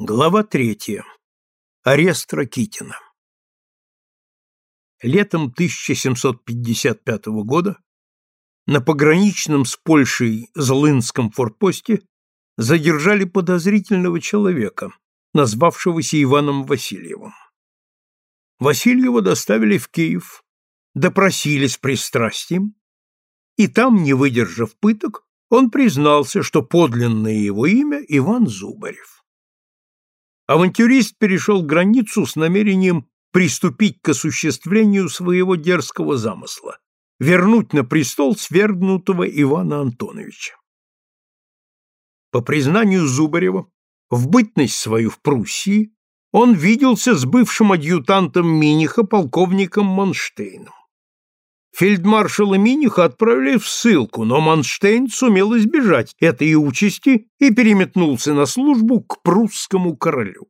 Глава третья. Арест Ракитина. Летом 1755 года на пограничном с Польшей Злынском форпосте задержали подозрительного человека, назвавшегося Иваном Васильевым. Васильева доставили в Киев, допросили с пристрастием, и там, не выдержав пыток, он признался, что подлинное его имя Иван Зубарев. Авантюрист перешел границу с намерением приступить к осуществлению своего дерзкого замысла – вернуть на престол свергнутого Ивана Антоновича. По признанию Зубарева, в бытность свою в Пруссии он виделся с бывшим адъютантом Миниха полковником Манштейном. Фельдмаршала Миниха отправили в ссылку, но Манштейн сумел избежать этой участи и переметнулся на службу к прусскому королю.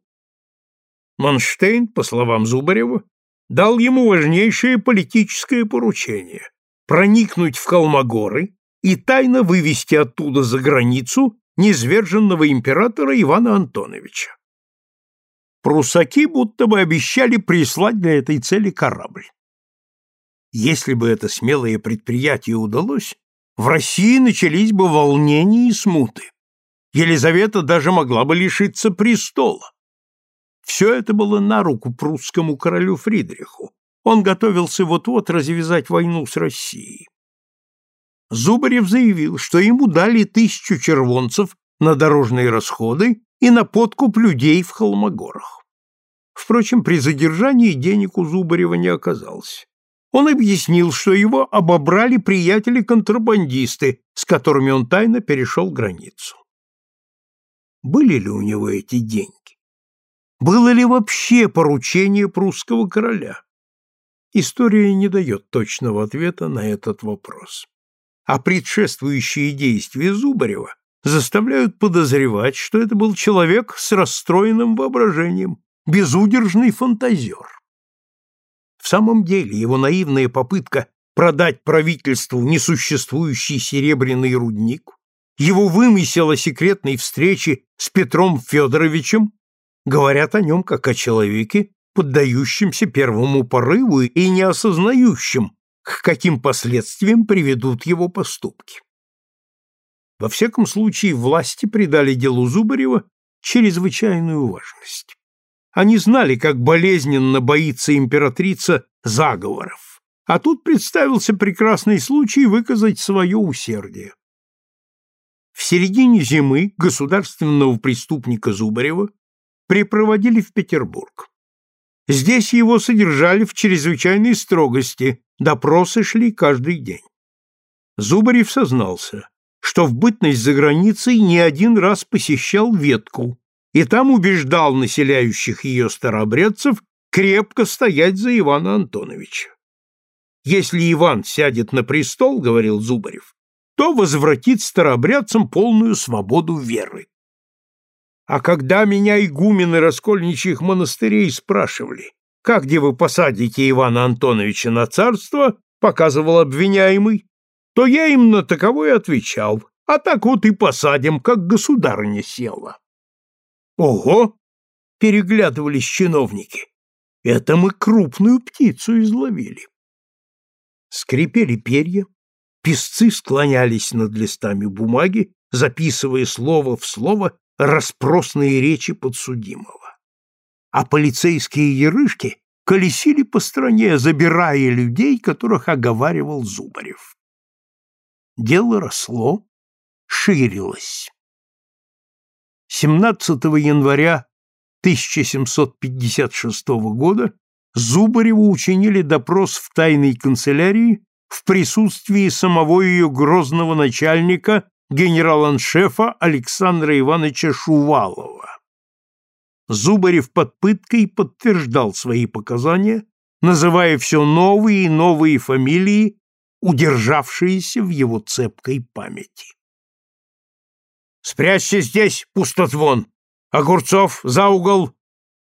Манштейн, по словам Зубарева, дал ему важнейшее политическое поручение – проникнуть в Холмогоры и тайно вывести оттуда за границу низверженного императора Ивана Антоновича. Прусаки будто бы обещали прислать для этой цели корабль. Если бы это смелое предприятие удалось, в России начались бы волнения и смуты. Елизавета даже могла бы лишиться престола. Все это было на руку прусскому королю Фридриху. Он готовился вот-вот развязать войну с Россией. Зубарев заявил, что ему дали тысячу червонцев на дорожные расходы и на подкуп людей в Холмогорах. Впрочем, при задержании денег у Зубарева не оказалось. Он объяснил, что его обобрали приятели-контрабандисты, с которыми он тайно перешел границу. Были ли у него эти деньги? Было ли вообще поручение прусского короля? История не дает точного ответа на этот вопрос. А предшествующие действия Зубарева заставляют подозревать, что это был человек с расстроенным воображением, безудержный фантазер. В самом деле его наивная попытка продать правительству несуществующий серебряный рудник, его вымысел о секретной встрече с Петром Федоровичем говорят о нем как о человеке, поддающемся первому порыву и не осознающем, к каким последствиям приведут его поступки. Во всяком случае, власти придали делу Зубарева чрезвычайную важность. Они знали, как болезненно боится императрица заговоров. А тут представился прекрасный случай выказать свое усердие. В середине зимы государственного преступника Зубарева припроводили в Петербург. Здесь его содержали в чрезвычайной строгости, допросы шли каждый день. Зубарев сознался, что в бытность за границей не один раз посещал ветку, и там убеждал населяющих ее старообрядцев крепко стоять за Ивана Антоновича. Если Иван сядет на престол, говорил Зубарев, то возвратит старообрядцам полную свободу веры. А когда меня игумены раскольничьих монастырей спрашивали, как где вы посадите Ивана Антоновича на царство, показывал обвиняемый, то я им на таковое отвечал, а так вот и посадим, как государыня села. Ого! Переглядывались чиновники. Это мы крупную птицу изловили. Скрипели перья, песцы склонялись над листами бумаги, записывая слово в слово распросные речи подсудимого. А полицейские ярышки колесили по стране, забирая людей, которых оговаривал Зубарев. Дело росло, ширилось. 17 января 1756 года Зубареву учинили допрос в тайной канцелярии в присутствии самого ее грозного начальника генерал-аншефа Александра Ивановича Шувалова. Зубарев под пыткой подтверждал свои показания, называя все новые и новые фамилии, удержавшиеся в его цепкой памяти. Спрячься здесь, пустозвон. Огурцов за угол,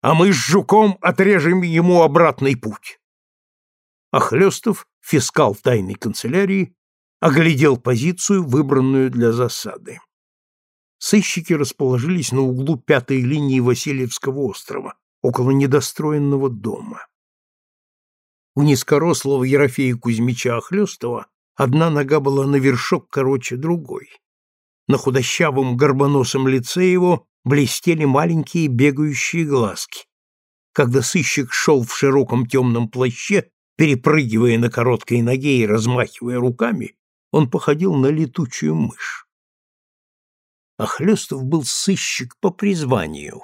а мы с Жуком отрежем ему обратный путь. Охлёстов, фискал тайной канцелярии, оглядел позицию, выбранную для засады. Сыщики расположились на углу пятой линии Васильевского острова, около недостроенного дома. У низкорослого Ерофея Кузьмича Охлёстова одна нога была на вершок короче другой. На худощавом горбоносом лице его блестели маленькие бегающие глазки. Когда сыщик шел в широком темном плаще, перепрыгивая на короткой ноге и размахивая руками, он походил на летучую мышь. Охлёстов был сыщик по призванию.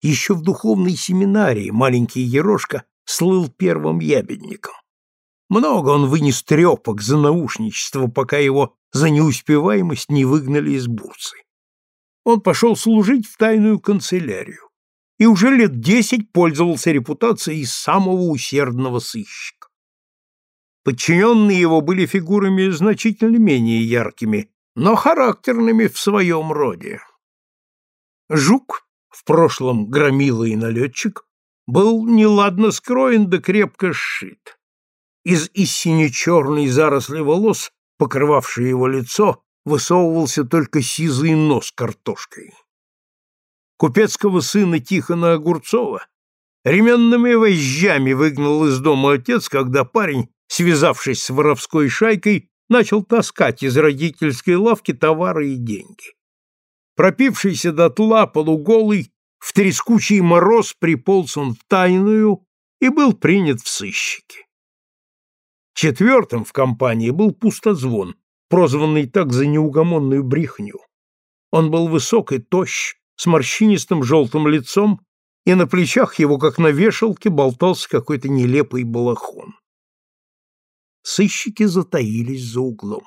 Еще в духовной семинарии маленький Ерошка слыл первым ябедником. Много он вынес трепок за наушничество, пока его за неуспеваемость не выгнали из бурсы. Он пошел служить в тайную канцелярию и уже лет десять пользовался репутацией самого усердного сыщика. Подчиненные его были фигурами значительно менее яркими, но характерными в своем роде. Жук, в прошлом громила и налетчик, был неладно скроен да крепко сшит. Из истине черной заросли волос, покрывавшей его лицо, высовывался только сизый нос картошкой. Купецкого сына Тихона Огурцова ременными вожжами выгнал из дома отец, когда парень, связавшись с воровской шайкой, начал таскать из родительской лавки товары и деньги. Пропившийся дотла полуголый, в трескучий мороз приполз он в тайную и был принят в сыщики. Четвертым в компании был пустозвон, прозванный так за неугомонную брехню. Он был высок и тощ, с морщинистым желтым лицом, и на плечах его, как на вешалке, болтался какой-то нелепый балахон сыщики затаились за углом.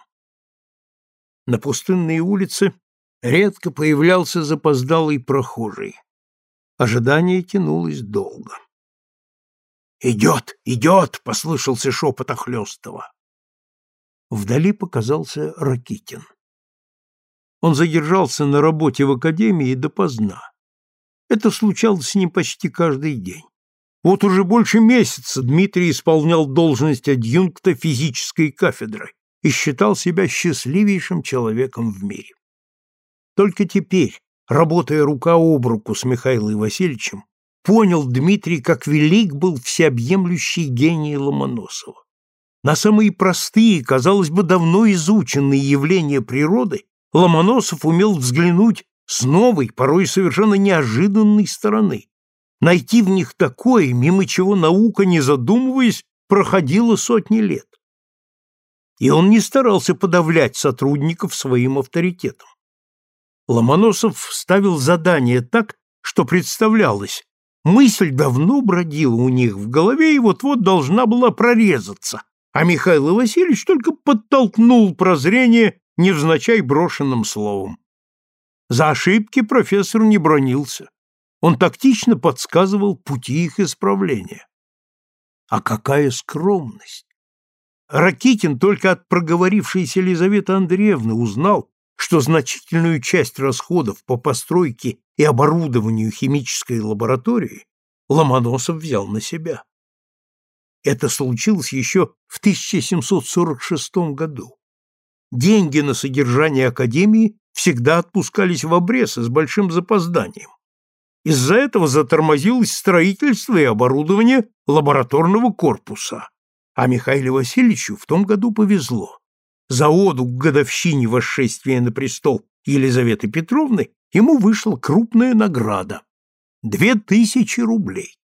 На пустынной улице редко появлялся запоздалый прохожий. Ожидание тянулось долго. «Идет, идет!» — послышался шепот Охлёстова. Вдали показался Ракитин. Он задержался на работе в академии допоздна. Это случалось с ним почти каждый день. Вот уже больше месяца Дмитрий исполнял должность адъюнкта физической кафедры и считал себя счастливейшим человеком в мире. Только теперь, работая рука об руку с Михаилом Васильевичем, понял Дмитрий, как велик был всеобъемлющий гений Ломоносова. На самые простые, казалось бы, давно изученные явления природы Ломоносов умел взглянуть с новой, порой совершенно неожиданной стороны, найти в них такое, мимо чего наука, не задумываясь, проходила сотни лет. И он не старался подавлять сотрудников своим авторитетом. Ломоносов ставил задание так, что представлялось, мысль давно бродила у них в голове и вот-вот должна была прорезаться, а Михаил Васильевич только подтолкнул прозрение невзначай брошенным словом. За ошибки профессор не бронился. Он тактично подсказывал пути их исправления. А какая скромность! Ракитин только от проговорившейся Елизаветы Андреевны узнал, что значительную часть расходов по постройке и оборудованию химической лаборатории Ломоносов взял на себя. Это случилось еще в 1746 году. Деньги на содержание Академии всегда отпускались в обрез и с большим запозданием. Из-за этого затормозилось строительство и оборудование лабораторного корпуса. А Михаилу Васильевичу в том году повезло. За оду к годовщине восшествия на престол Елизаветы Петровны ему вышла крупная награда – две тысячи рублей.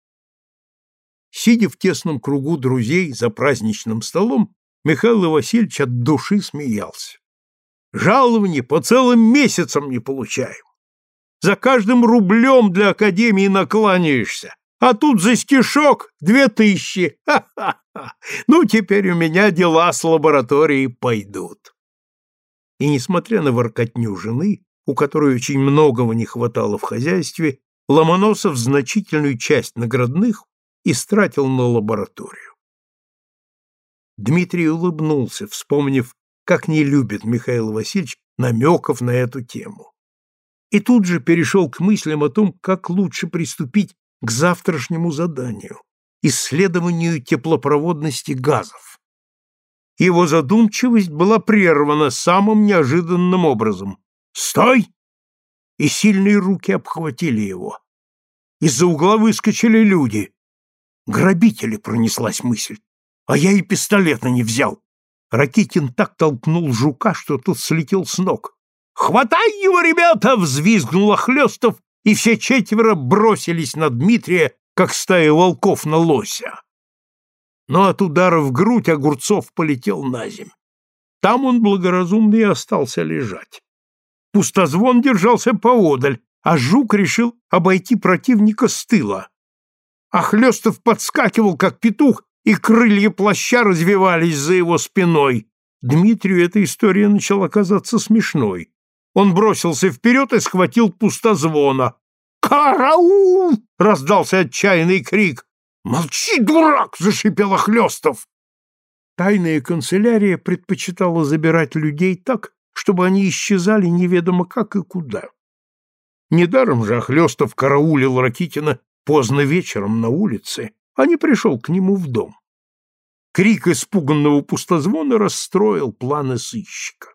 Сидя в тесном кругу друзей за праздничным столом, Михаил Васильевич от души смеялся. «Жалование по целым месяцам не получаем. За каждым рублем для Академии накланяешься. А тут за стишок две тысячи. Ну, теперь у меня дела с лабораторией пойдут. И несмотря на воркотню жены, у которой очень многого не хватало в хозяйстве, Ломоносов значительную часть наградных истратил на лабораторию. Дмитрий улыбнулся, вспомнив, как не любит Михаил Васильевич намеков на эту тему и тут же перешел к мыслям о том, как лучше приступить к завтрашнему заданию – исследованию теплопроводности газов. Его задумчивость была прервана самым неожиданным образом. «Стой!» и сильные руки обхватили его. Из-за угла выскочили люди. Грабители, пронеслась мысль. А я и пистолета не взял. Ракитин так толкнул жука, что тот слетел с ног. «Хватай его, ребята!» — взвизгнул Охлёстов, и все четверо бросились на Дмитрия, как стая волков на лося. Но от удара в грудь Огурцов полетел на земь. Там он благоразумно и остался лежать. Пустозвон держался поодаль, а Жук решил обойти противника с тыла. Охлёстов подскакивал, как петух, и крылья плаща развивались за его спиной. Дмитрию эта история начала казаться смешной. Он бросился вперед и схватил пустозвона. «Караул!» — раздался отчаянный крик. «Молчи, дурак!» — зашипел Охлёстов. Тайная канцелярия предпочитала забирать людей так, чтобы они исчезали неведомо как и куда. Недаром же Охлёстов караулил Ракитина поздно вечером на улице, а не пришел к нему в дом. Крик испуганного пустозвона расстроил планы сыщика.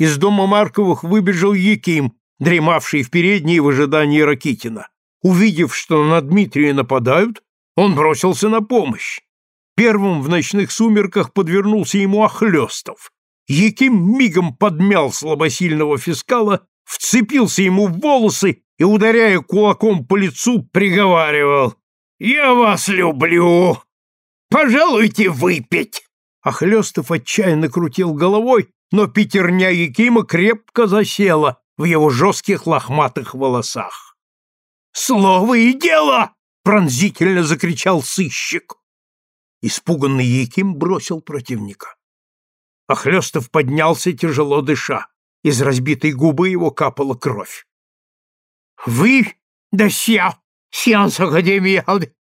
Из дома Марковых выбежал Яким, дремавший в передней в ожидании Ракитина. Увидев, что на Дмитрия нападают, он бросился на помощь. Первым в ночных сумерках подвернулся ему Охлёстов. Яким мигом подмял слабосильного фискала, вцепился ему в волосы и, ударяя кулаком по лицу, приговаривал «Я вас люблю! Пожалуйте выпить!» Охлёстов отчаянно крутил головой, но пятерня Якима крепко засела в его жестких лохматых волосах. «Слово и дело!» — пронзительно закричал сыщик. Испуганный Яким бросил противника. Охлёстов поднялся, тяжело дыша. Из разбитой губы его капала кровь. «Вы, да ся, сеанс Академии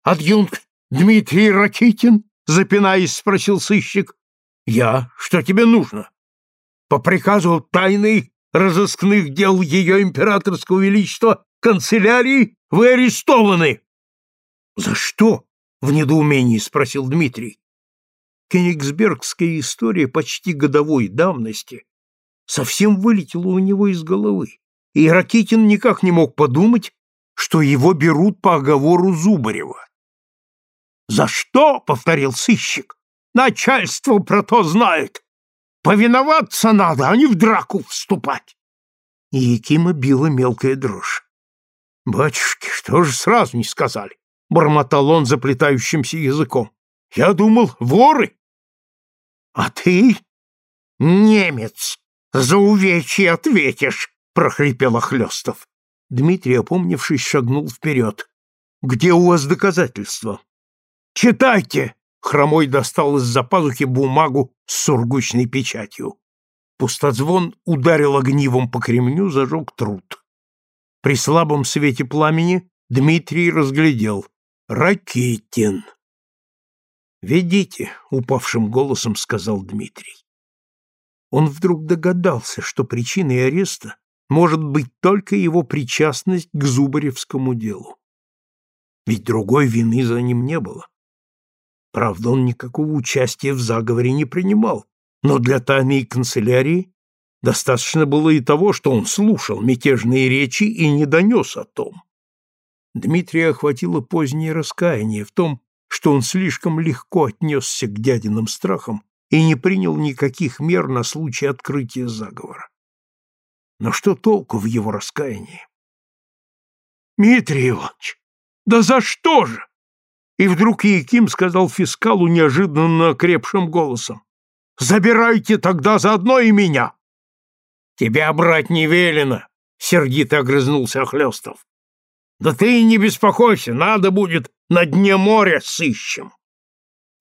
адъюнкт Дмитрий Ракитин?» запинаясь, спросил сыщик. «Я? Что тебе нужно?» «По приказу тайной разыскных дел ее императорского величества канцелярии вы арестованы!» «За что?» — в недоумении спросил Дмитрий. Кенигсбергская история почти годовой давности совсем вылетела у него из головы, и Ракитин никак не мог подумать, что его берут по оговору Зубарева. «За что?» — повторил сыщик. «Начальство про то знает. Повиноваться надо, а не в драку вступать». И Якима била мелкая дрожь. «Батюшки, что же сразу не сказали?» — бормотал он заплетающимся языком. «Я думал, воры». «А ты, немец, за увечье ответишь!» — прохрипел Охлёстов. Дмитрий, опомнившись, шагнул вперед. «Где у вас доказательства?» «Читайте!» — Хромой достал из-за пазухи бумагу с сургучной печатью. Пустозвон ударил огнивом по кремню, зажег труд. При слабом свете пламени Дмитрий разглядел. «Ракетин!» «Ведите», — упавшим голосом сказал Дмитрий. Он вдруг догадался, что причиной ареста может быть только его причастность к Зубаревскому делу. Ведь другой вины за ним не было. Правда, он никакого участия в заговоре не принимал, но для тайной канцелярии достаточно было и того, что он слушал мятежные речи и не донес о том. Дмитрия охватило позднее раскаяние в том, что он слишком легко отнесся к дядиным страхам и не принял никаких мер на случай открытия заговора. Но что толку в его раскаянии? «Дмитрий Иванович, да за что же?» И вдруг Яким сказал фискалу неожиданно окрепшим голосом. «Забирайте тогда заодно и меня!» «Тебя брать не велено!» — сердито огрызнулся Охлёстов. «Да ты не беспокойся, надо будет на дне моря сыщем!»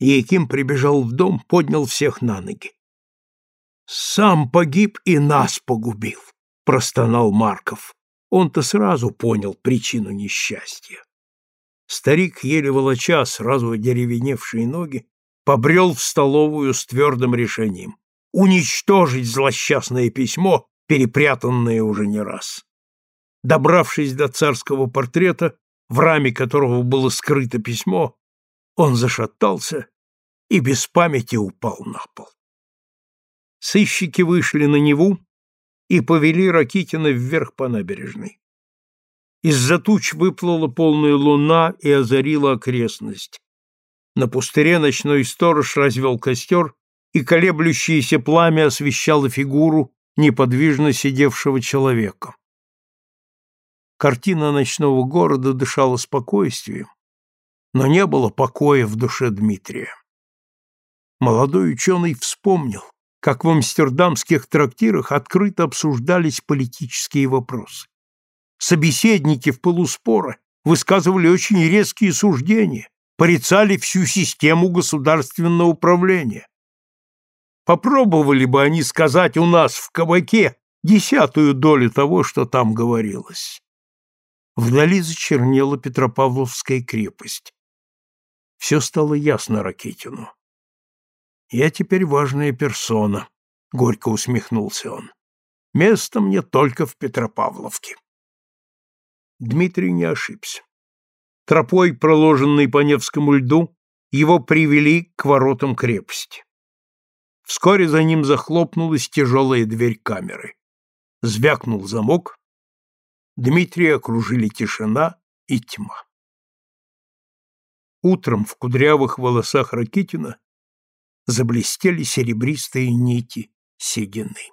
Яким прибежал в дом, поднял всех на ноги. «Сам погиб и нас погубил!» — простонал Марков. Он-то сразу понял причину несчастья. Старик, еле волоча сразу одеревеневшие ноги, побрел в столовую с твердым решением уничтожить злосчастное письмо, перепрятанное уже не раз. Добравшись до царского портрета, в раме которого было скрыто письмо, он зашатался и без памяти упал на пол. Сыщики вышли на Неву и повели Ракитина вверх по набережной. Из-за туч выплыла полная луна и озарила окрестность. На пустыре ночной сторож развел костер, и колеблющееся пламя освещало фигуру неподвижно сидевшего человека. Картина ночного города дышала спокойствием, но не было покоя в душе Дмитрия. Молодой ученый вспомнил, как в амстердамских трактирах открыто обсуждались политические вопросы. Собеседники в полуспора высказывали очень резкие суждения, порицали всю систему государственного управления. Попробовали бы они сказать у нас в кабаке десятую долю того, что там говорилось. Вдали зачернела Петропавловская крепость. Все стало ясно Ракетину. «Я теперь важная персона», — горько усмехнулся он. «Место мне только в Петропавловке». Дмитрий не ошибся. Тропой, проложенной по Невскому льду, его привели к воротам крепости. Вскоре за ним захлопнулась тяжелая дверь камеры. Звякнул замок, Дмитрия окружили тишина и тьма. Утром в кудрявых волосах Ракитина заблестели серебристые нити седины.